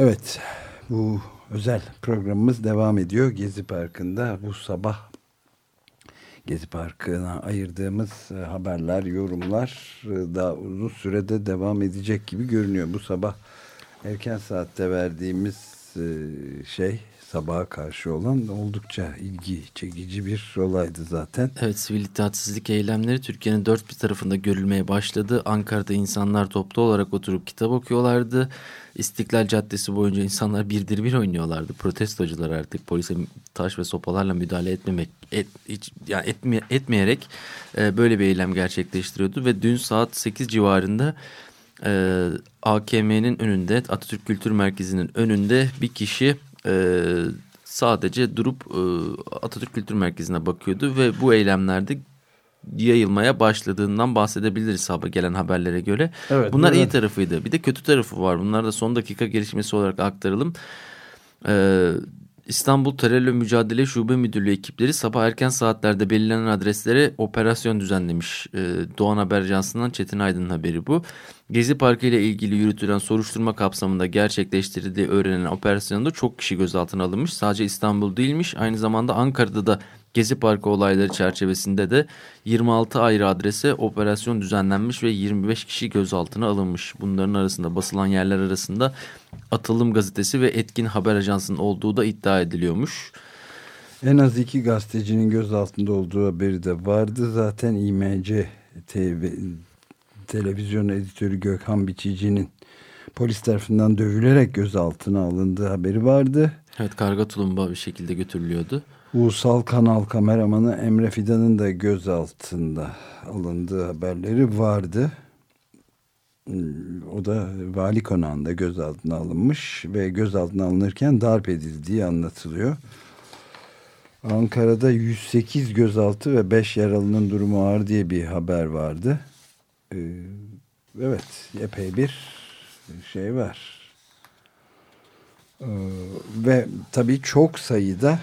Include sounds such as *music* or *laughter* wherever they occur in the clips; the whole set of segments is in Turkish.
Evet, bu özel programımız devam ediyor. Gezi Parkı'nda bu sabah Gezi Parkı'na ayırdığımız e, haberler, yorumlar e, daha uzun sürede devam edecek gibi görünüyor. Bu sabah erken saatte verdiğimiz e, şey sabaha karşı olan oldukça ilgi çekici bir olaydı zaten. Evet sivil itaatsizlik eylemleri Türkiye'nin dört bir tarafında görülmeye başladı. Ankara'da insanlar toplu olarak oturup kitap okuyorlardı. İstiklal Caddesi boyunca insanlar birdir bir oynuyorlardı. Protestocular artık polise taş ve sopalarla müdahale etmemek et, hiç, yani etme, etmeyerek e, böyle bir eylem gerçekleştiriyordu. Ve dün saat 8 civarında e, AKM'nin önünde Atatürk Kültür Merkezi'nin önünde bir kişi e, sadece durup e, Atatürk Kültür Merkezi'ne bakıyordu ve bu eylemlerde yayılmaya başladığından bahsedebiliriz haber, gelen haberlere göre. Evet, Bunlar iyi tarafıydı. Bir de kötü tarafı var. Bunlar da son dakika gelişmesi olarak aktaralım. Ee, İstanbul Terörle Mücadele Şube Müdürlüğü ekipleri sabah erken saatlerde belirlenen adreslere operasyon düzenlemiş. Ee, Doğan Haber Ajansı'ndan Çetin Aydın'ın haberi bu. Gezi Parkı ile ilgili yürütülen soruşturma kapsamında gerçekleştirildiği öğrenilen operasyonda çok kişi gözaltına alınmış. Sadece İstanbul değilmiş aynı zamanda Ankara'da da Gezi Parkı olayları çerçevesinde de 26 ayrı adrese operasyon düzenlenmiş ve 25 kişi gözaltına alınmış. Bunların arasında basılan yerler arasında Atılım Gazetesi ve Etkin Haber Ajansı'nın olduğu da iddia ediliyormuş. En az iki gazetecinin gözaltında olduğu haberi de vardı. Zaten İMC TV, televizyon editörü Gökhan Biçici'nin polis tarafından dövülerek gözaltına alındığı haberi vardı. Evet karga tulumba bir şekilde götürülüyordu. Ulusal Kanal kameramanı Emre Fidan'ın da gözaltında alındığı haberleri vardı. O da vali konağında gözaltına alınmış ve gözaltına alınırken darp edildiği anlatılıyor. Ankara'da 108 gözaltı ve 5 yaralının durumu ağır diye bir haber vardı. Ee, evet epey bir şey var. Ee, ve tabii çok sayıda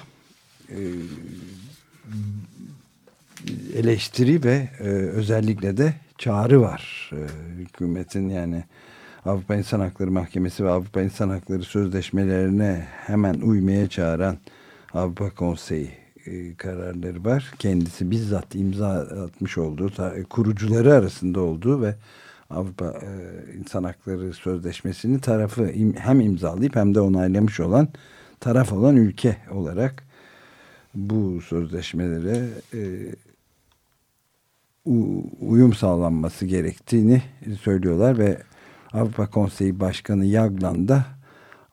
e, eleştiri ve e, özellikle de çağrı var. E, hükümetin yani Avrupa İnsan Hakları Mahkemesi ve Avrupa İnsan Hakları Sözleşmelerine hemen uymaya çağıran Avrupa Konseyi kararları var. Kendisi bizzat imza atmış olduğu, kurucuları arasında olduğu ve Avrupa İnsan Hakları Sözleşmesi'ni tarafı hem imzalayıp hem de onaylamış olan taraf olan ülke olarak bu sözleşmelere e, uyum sağlanması gerektiğini söylüyorlar ve Avrupa Konseyi Başkanı Yaglan da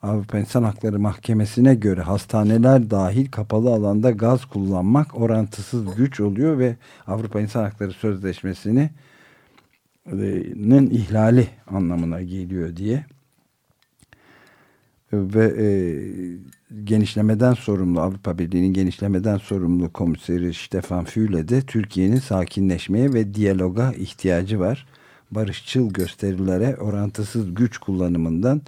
Avrupa İnsan Hakları Mahkemesi'ne göre hastaneler dahil kapalı alanda gaz kullanmak orantısız güç oluyor ve Avrupa İnsan Hakları Sözleşmesi'nin ihlali anlamına geliyor diye ve e, genişlemeden sorumlu Avrupa Birliği'nin genişlemeden sorumlu komiseri Stefan Füle de Türkiye'nin sakinleşmeye ve diyaloga ihtiyacı var. Barışçıl gösterilere orantısız güç kullanımından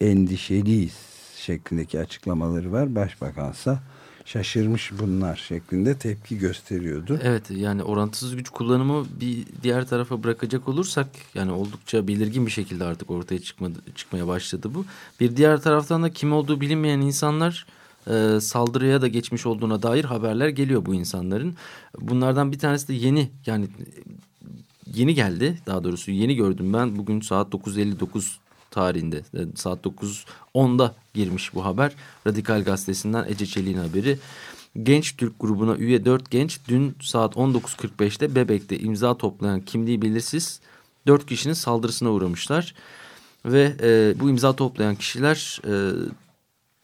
endişeliyiz şeklindeki açıklamaları var. Başbakansa şaşırmış bunlar şeklinde tepki gösteriyordu. Evet yani orantısız güç kullanımı bir diğer tarafa bırakacak olursak yani oldukça belirgin bir şekilde artık ortaya çıkmadı, çıkmaya başladı bu. Bir diğer taraftan da kim olduğu bilinmeyen insanlar e, saldırıya da geçmiş olduğuna dair haberler geliyor bu insanların. Bunlardan bir tanesi de yeni yani yeni geldi daha doğrusu yeni gördüm ben bugün saat 9.59 tarihinde e, saat 9.10'da girmiş bu haber. Radikal Gazetesi'nden Ece Çelik'in haberi. Genç Türk grubuna üye 4 genç dün saat 19.45'te Bebek'te imza toplayan kimliği belirsiz 4 kişinin saldırısına uğramışlar. Ve e, bu imza toplayan kişiler e,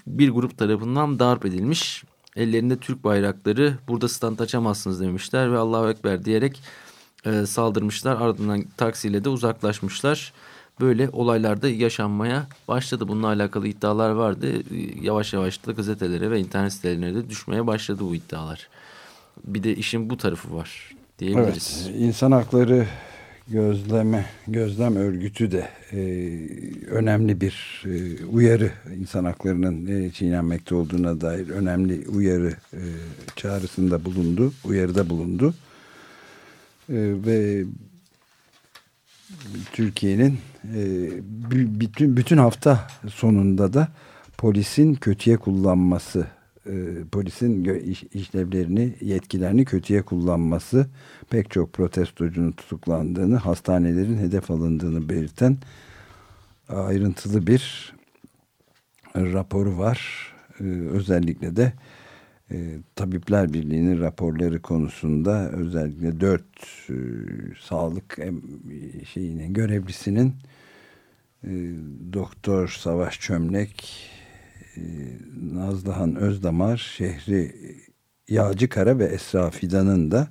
bir grup tarafından darp edilmiş. Ellerinde Türk bayrakları burada stand açamazsınız demişler ve Allahu Ekber diyerek e, saldırmışlar. Ardından taksiyle de uzaklaşmışlar. Böyle olaylarda yaşanmaya başladı. Bununla alakalı iddialar vardı. Yavaş yavaş da gazetelere ve internet sitelerine de düşmeye başladı bu iddialar. Bir de işin bu tarafı var diyebiliriz. Evet, insan hakları gözleme gözlem örgütü de e, önemli bir e, uyarı insan haklarının e, çiğnenmekte olduğuna dair önemli uyarı e, çağrısında bulundu, uyarıda bulundu e, ve Türkiye'nin e, bütün bütün hafta sonunda da polisin kötüye kullanması e, polisin iş, işlevlerini, yetkilerini kötüye kullanması pek çok protestocunun tutuklandığını, hastanelerin hedef alındığını belirten ayrıntılı bir raporu var. E, özellikle de e, Tabipler Birliği'nin raporları konusunda özellikle dört e, sağlık şeyinin görevlisinin e, Doktor Savaş Çömlek, e, Nazlıhan Özdamar, Şehri Yağcıkara ve Esra Fidan'ın da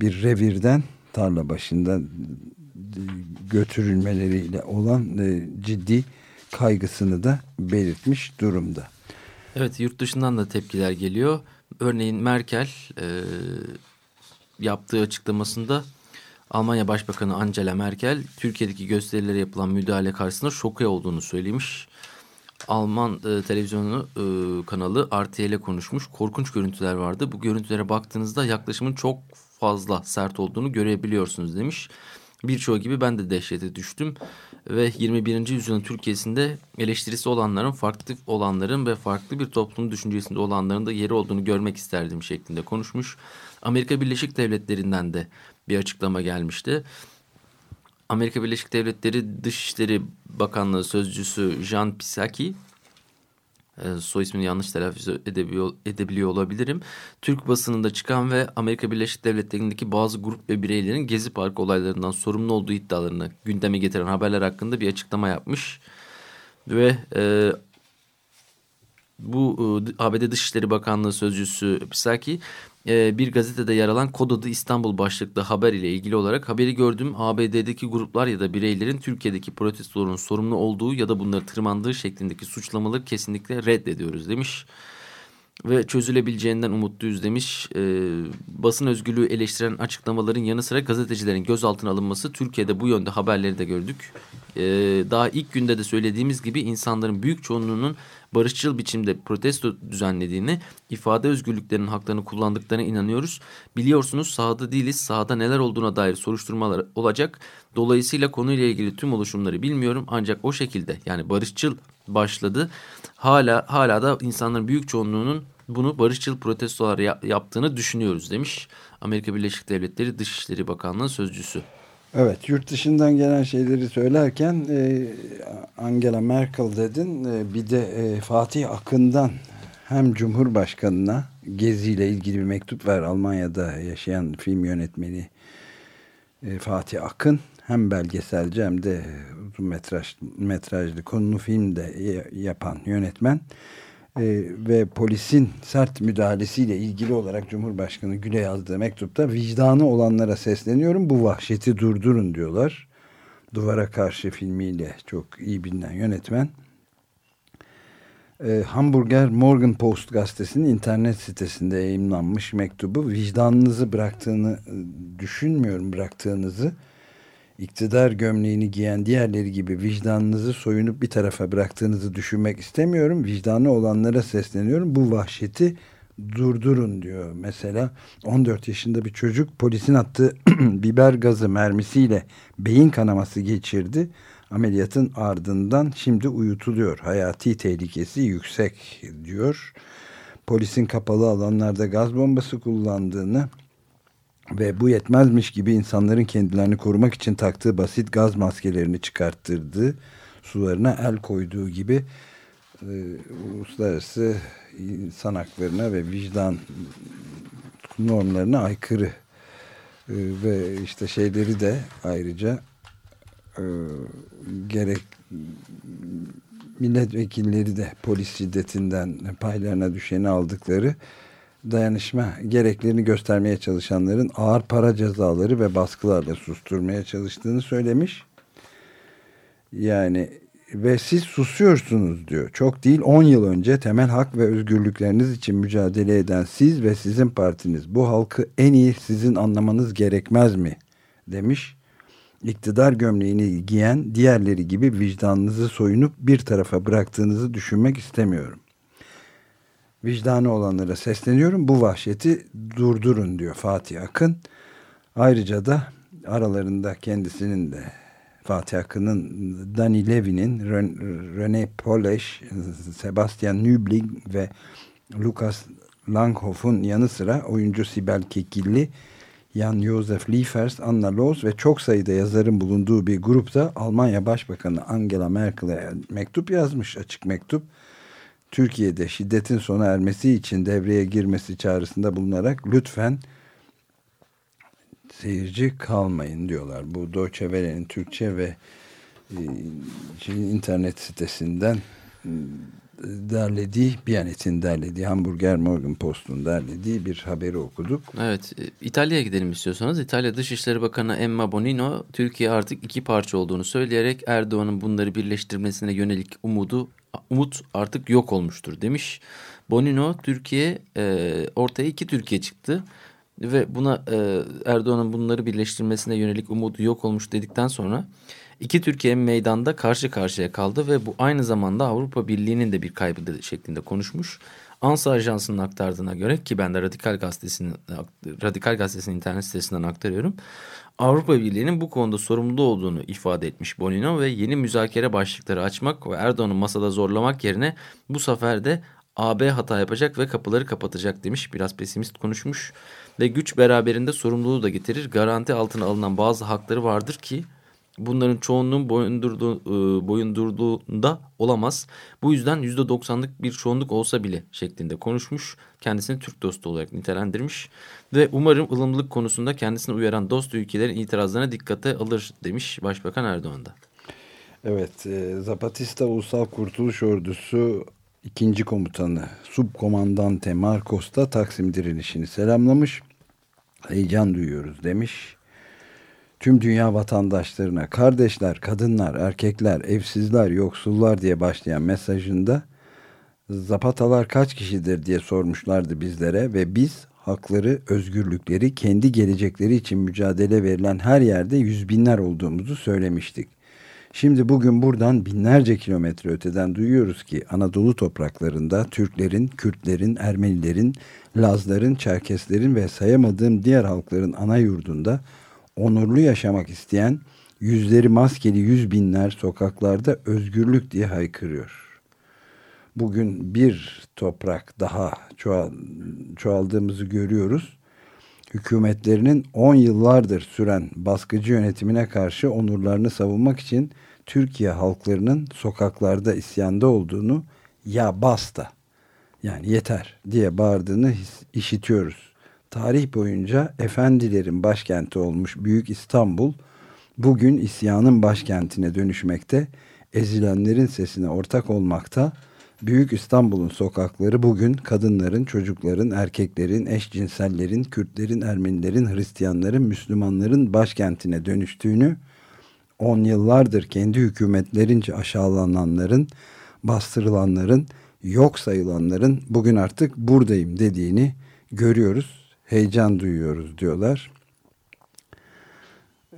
bir revirden tarla başında götürülmeleriyle olan e, ciddi kaygısını da belirtmiş durumda. Evet yurt dışından da tepkiler geliyor. Örneğin Merkel e, yaptığı açıklamasında Almanya Başbakanı Angela Merkel Türkiye'deki gösterilere yapılan müdahale karşısında şoke olduğunu söylemiş. Alman e, televizyonu e, kanalı RTL'e konuşmuş. Korkunç görüntüler vardı. Bu görüntülere baktığınızda yaklaşımın çok fazla sert olduğunu görebiliyorsunuz demiş. Birçoğu gibi ben de dehşete düştüm ve 21. yüzyılın Türkiye'sinde eleştirisi olanların, farklı olanların ve farklı bir toplum düşüncesinde olanların da yeri olduğunu görmek isterdim şeklinde konuşmuş. Amerika Birleşik Devletleri'nden de bir açıklama gelmişti. Amerika Birleşik Devletleri Dışişleri Bakanlığı Sözcüsü Jean Psaki e, soy ismini yanlış telaffuz edebiliyor, edebiliyor olabilirim. Türk basınında çıkan ve Amerika Birleşik Devletleri'ndeki bazı grup ve bireylerin Gezi Parkı olaylarından sorumlu olduğu iddialarını gündeme getiren haberler hakkında bir açıklama yapmış. Ve e, bu e, ABD Dışişleri Bakanlığı Sözcüsü Psaki e, bir gazetede yer alan Kod adı İstanbul başlıklı haber ile ilgili olarak haberi gördüm. ABD'deki gruplar ya da bireylerin Türkiye'deki protestoların sorumlu olduğu ya da bunları tırmandığı şeklindeki suçlamaları kesinlikle reddediyoruz demiş. Ve çözülebileceğinden umutluyuz demiş. E, basın özgürlüğü eleştiren açıklamaların yanı sıra gazetecilerin gözaltına alınması Türkiye'de bu yönde haberleri de gördük. E, daha ilk günde de söylediğimiz gibi insanların büyük çoğunluğunun barışçıl biçimde protesto düzenlediğini, ifade özgürlüklerinin haklarını kullandıklarına inanıyoruz. Biliyorsunuz sahada değiliz, sahada neler olduğuna dair soruşturmalar olacak. Dolayısıyla konuyla ilgili tüm oluşumları bilmiyorum ancak o şekilde yani barışçıl başladı. Hala hala da insanların büyük çoğunluğunun bunu barışçıl protestolar yaptığını düşünüyoruz demiş Amerika Birleşik Devletleri Dışişleri Bakanlığı sözcüsü. Evet yurt dışından gelen şeyleri söylerken e, Angela Merkel dedin e, bir de e, Fatih Akın'dan hem Cumhurbaşkanı'na Gezi ile ilgili bir mektup var Almanya'da yaşayan film yönetmeni e, Fatih Akın. Hem belgeselci hem de uzun metraj, metrajlı konulu film de yapan yönetmen e, ve polisin sert müdahalesiyle ilgili olarak Cumhurbaşkanı Gül'e yazdığı mektupta vicdanı olanlara sesleniyorum bu vahşeti durdurun diyorlar. Duvara Karşı filmiyle çok iyi bilinen yönetmen. E, Hamburger Morgen Post gazetesinin internet sitesinde yayınlanmış mektubu vicdanınızı bıraktığını düşünmüyorum bıraktığınızı iktidar gömleğini giyen diğerleri gibi vicdanınızı soyunup bir tarafa bıraktığınızı düşünmek istemiyorum. Vicdanı olanlara sesleniyorum. Bu vahşeti durdurun diyor. Mesela 14 yaşında bir çocuk polisin attığı *clears throat* biber gazı mermisiyle beyin kanaması geçirdi. Ameliyatın ardından şimdi uyutuluyor. Hayati tehlikesi yüksek diyor. Polisin kapalı alanlarda gaz bombası kullandığını ve bu yetmezmiş gibi insanların kendilerini korumak için taktığı basit gaz maskelerini çıkarttırdığı sularına el koyduğu gibi e, uluslararası insan haklarına ve vicdan normlarına aykırı. E, ve işte şeyleri de ayrıca e, gerek milletvekilleri de polis şiddetinden paylarına düşeni aldıkları dayanışma gereklerini göstermeye çalışanların ağır para cezaları ve baskılarla susturmaya çalıştığını söylemiş. Yani ve siz susuyorsunuz diyor. Çok değil 10 yıl önce temel hak ve özgürlükleriniz için mücadele eden siz ve sizin partiniz bu halkı en iyi sizin anlamanız gerekmez mi? demiş. İktidar gömleğini giyen diğerleri gibi vicdanınızı soyunup bir tarafa bıraktığınızı düşünmek istemiyorum. Vicdanı olanlara sesleniyorum. Bu vahşeti durdurun diyor Fatih Akın. Ayrıca da aralarında kendisinin de Fatih Akın'ın Danny Levy'nin René Poleş, Sebastian Nübling ve Lucas Langhoff'un yanı sıra oyuncu Sibel Kekilli, Jan Josef Liefers, Anna Loos ve çok sayıda yazarın bulunduğu bir grupta Almanya Başbakanı Angela Merkel'e mektup yazmış, açık mektup. Türkiye'de şiddetin sona ermesi için devreye girmesi çağrısında bulunarak lütfen seyirci kalmayın diyorlar. Bu Deutsche Welle'nin Türkçe ve e, internet sitesinden e, derlediği, Biyanet'in derlediği, Hamburger Morgan Post'un derlediği bir haberi okuduk. Evet, e, İtalya'ya gidelim istiyorsanız. İtalya Dışişleri Bakanı Emma Bonino, Türkiye artık iki parça olduğunu söyleyerek Erdoğan'ın bunları birleştirmesine yönelik umudu, umut artık yok olmuştur demiş. Bonino, Türkiye, e, ortaya iki Türkiye çıktı ve buna e, Erdoğan'ın bunları birleştirmesine yönelik umudu yok olmuş dedikten sonra iki Türkiye meydanda karşı karşıya kaldı ve bu aynı zamanda Avrupa Birliği'nin de bir kaybı şeklinde konuşmuş. Ansa Ajansı'nın aktardığına göre ki ben de Radikal Gazetesi'nin Radikal Gazetesi'nin internet sitesinden aktarıyorum. Avrupa Birliği'nin bu konuda sorumlu olduğunu ifade etmiş Bonino ve yeni müzakere başlıkları açmak ve Erdoğan'ı masada zorlamak yerine bu sefer de AB hata yapacak ve kapıları kapatacak demiş. Biraz pesimist konuşmuş ve güç beraberinde sorumluluğu da getirir. Garanti altına alınan bazı hakları vardır ki bunların çoğunluğun boyundurduğu, e, boyundurduğunda olamaz. Bu yüzden %90'lık bir çoğunluk olsa bile şeklinde konuşmuş. Kendisini Türk dostu olarak nitelendirmiş. Ve umarım ılımlılık konusunda kendisini uyaran dost ülkelerin itirazlarına dikkate alır demiş Başbakan Erdoğan da. Evet, e, Zapatista Ulusal Kurtuluş Ordusu ikinci komutanı Subkomandante Marcos da Taksim direnişini selamlamış. Heyecan duyuyoruz demiş. Tüm dünya vatandaşlarına kardeşler, kadınlar, erkekler, evsizler, yoksullar diye başlayan mesajında Zapatalar kaç kişidir diye sormuşlardı bizlere ve biz hakları, özgürlükleri, kendi gelecekleri için mücadele verilen her yerde yüz binler olduğumuzu söylemiştik. Şimdi bugün buradan binlerce kilometre öteden duyuyoruz ki Anadolu topraklarında Türklerin, Kürtlerin, Ermenilerin, Lazların, Çerkeslerin ve sayamadığım diğer halkların ana yurdunda onurlu yaşamak isteyen yüzleri maskeli yüz binler sokaklarda özgürlük diye haykırıyor. Bugün bir toprak daha çoğal, çoğaldığımızı görüyoruz. Hükümetlerinin 10 yıllardır süren baskıcı yönetimine karşı onurlarını savunmak için Türkiye halklarının sokaklarda isyanda olduğunu ya basta yani yeter diye bağırdığını işitiyoruz. Tarih boyunca efendilerin başkenti olmuş Büyük İstanbul bugün isyanın başkentine dönüşmekte, ezilenlerin sesine ortak olmakta. Büyük İstanbul'un sokakları bugün kadınların, çocukların, erkeklerin, eşcinsellerin, Kürtlerin, Ermenilerin, Hristiyanların, Müslümanların başkentine dönüştüğünü on yıllardır kendi hükümetlerince aşağılananların, bastırılanların, yok sayılanların bugün artık buradayım dediğini görüyoruz. Heyecan duyuyoruz diyorlar.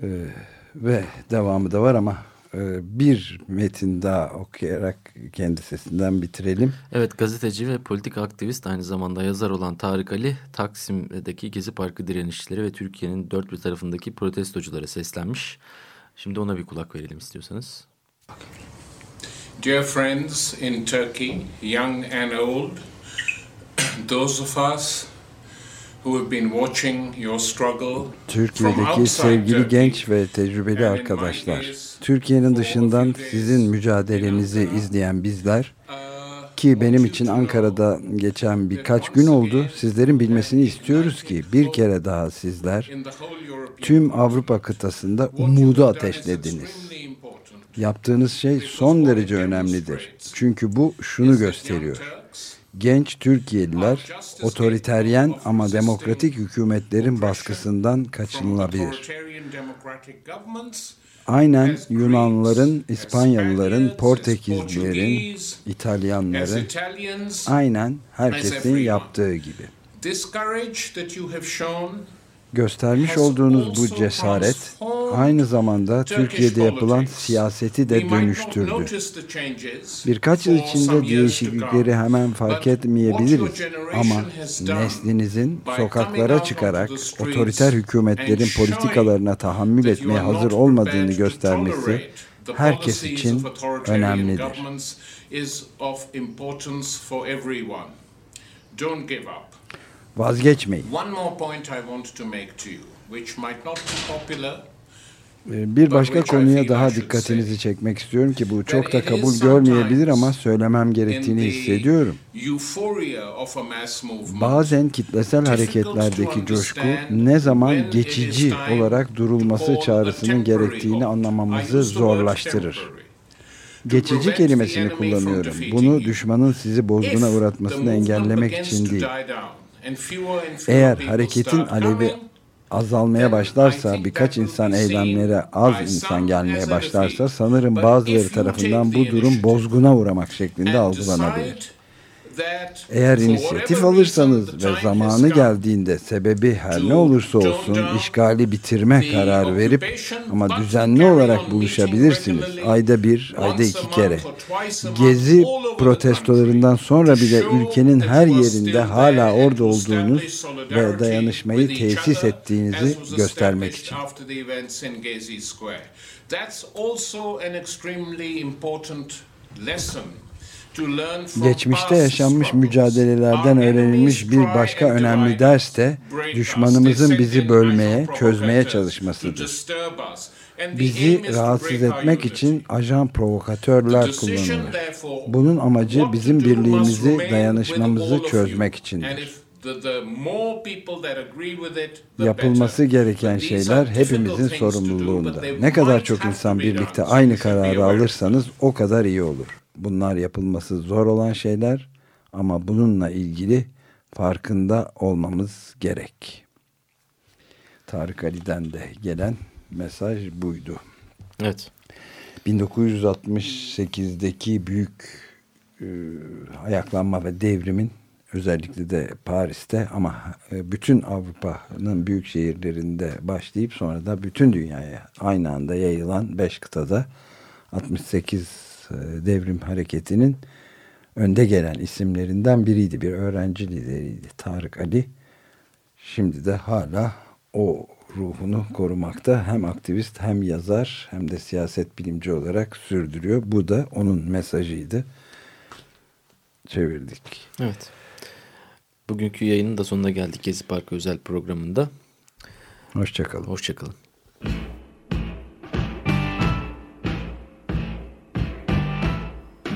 Ee, ve devamı da var ama e, bir metin daha okuyarak kendi sesinden bitirelim. Evet gazeteci ve politik aktivist aynı zamanda yazar olan Tarık Ali Taksim'deki Gezi Parkı direnişçileri ve Türkiye'nin dört bir tarafındaki protestoculara seslenmiş. Şimdi ona bir kulak verelim istiyorsanız. Dear friends in Turkey, young and old, those of us Türkiye'deki sevgili genç ve tecrübeli arkadaşlar, Türkiye'nin dışından sizin mücadelenizi izleyen bizler, ki benim için Ankara'da geçen birkaç gün oldu. Sizlerin bilmesini istiyoruz ki bir kere daha sizler tüm Avrupa kıtasında umudu ateşlediniz. Yaptığınız şey son derece önemlidir. Çünkü bu şunu gösteriyor. Genç Türkiye'liler otoriteryen ama demokratik hükümetlerin baskısından kaçınılabilir. Aynen Yunanlıların, İspanyalıların, Portekizlilerin, İtalyanların, aynen herkesin yaptığı gibi. Göstermiş olduğunuz bu cesaret aynı zamanda Türkiye'de yapılan siyaseti de dönüştürdü. Birkaç yıl içinde değişiklikleri hemen fark etmeyebiliriz ama neslinizin sokaklara çıkarak otoriter hükümetlerin politikalarına tahammül etmeye hazır olmadığını göstermesi herkes için önemlidir. Don't give up. Vazgeçmeyin. Ee, bir başka konuya daha dikkatinizi çekmek istiyorum ki bu çok da kabul görmeyebilir ama söylemem gerektiğini hissediyorum. Bazen kitlesel hareketlerdeki coşku ne zaman geçici olarak durulması çağrısının gerektiğini anlamamızı zorlaştırır. Geçici kelimesini kullanıyorum. Bunu düşmanın sizi bozguna uğratmasını engellemek için değil. Eğer hareketin alevi azalmaya başlarsa, birkaç insan eylemlere az insan gelmeye başlarsa sanırım bazıları tarafından bu durum bozguna uğramak şeklinde algılanabilir. Eğer inisiyatif alırsanız ve zamanı geldiğinde sebebi her ne olursa olsun işgali bitirme kararı verip ama düzenli olarak buluşabilirsiniz. Ayda bir, ayda iki kere. Gezi protestolarından sonra bile ülkenin her yerinde hala orada olduğunuz ve dayanışmayı tesis ettiğinizi göstermek için. That's also an extremely important lesson Geçmişte yaşanmış mücadelelerden öğrenilmiş bir başka önemli ders de düşmanımızın bizi bölmeye, çözmeye çalışmasıdır. Bizi rahatsız etmek için ajan provokatörler kullanılır. Bunun amacı bizim birliğimizi, dayanışmamızı çözmek içindir. Yapılması gereken şeyler hepimizin sorumluluğunda. Ne kadar çok insan birlikte aynı kararı alırsanız o kadar iyi olur. Bunlar yapılması zor olan şeyler ama bununla ilgili farkında olmamız gerek. Tarık Ali'den de gelen mesaj buydu. Evet. 1968'deki büyük e, ayaklanma ve devrimin özellikle de Paris'te ama e, bütün Avrupa'nın büyük şehirlerinde başlayıp sonra da bütün dünyaya aynı anda yayılan 5 kıtada 68 e, devrim hareketinin önde gelen isimlerinden biriydi. Bir öğrenci lideriydi Tarık Ali. Şimdi de hala o ruhunu korumakta hem aktivist hem yazar hem de siyaset bilimci olarak sürdürüyor. Bu da onun mesajıydı. Çevirdik. Evet. Bugünkü yayının da sonuna geldik Gezi Parkı özel programında. Hoşçakalın. Hoşçakalın.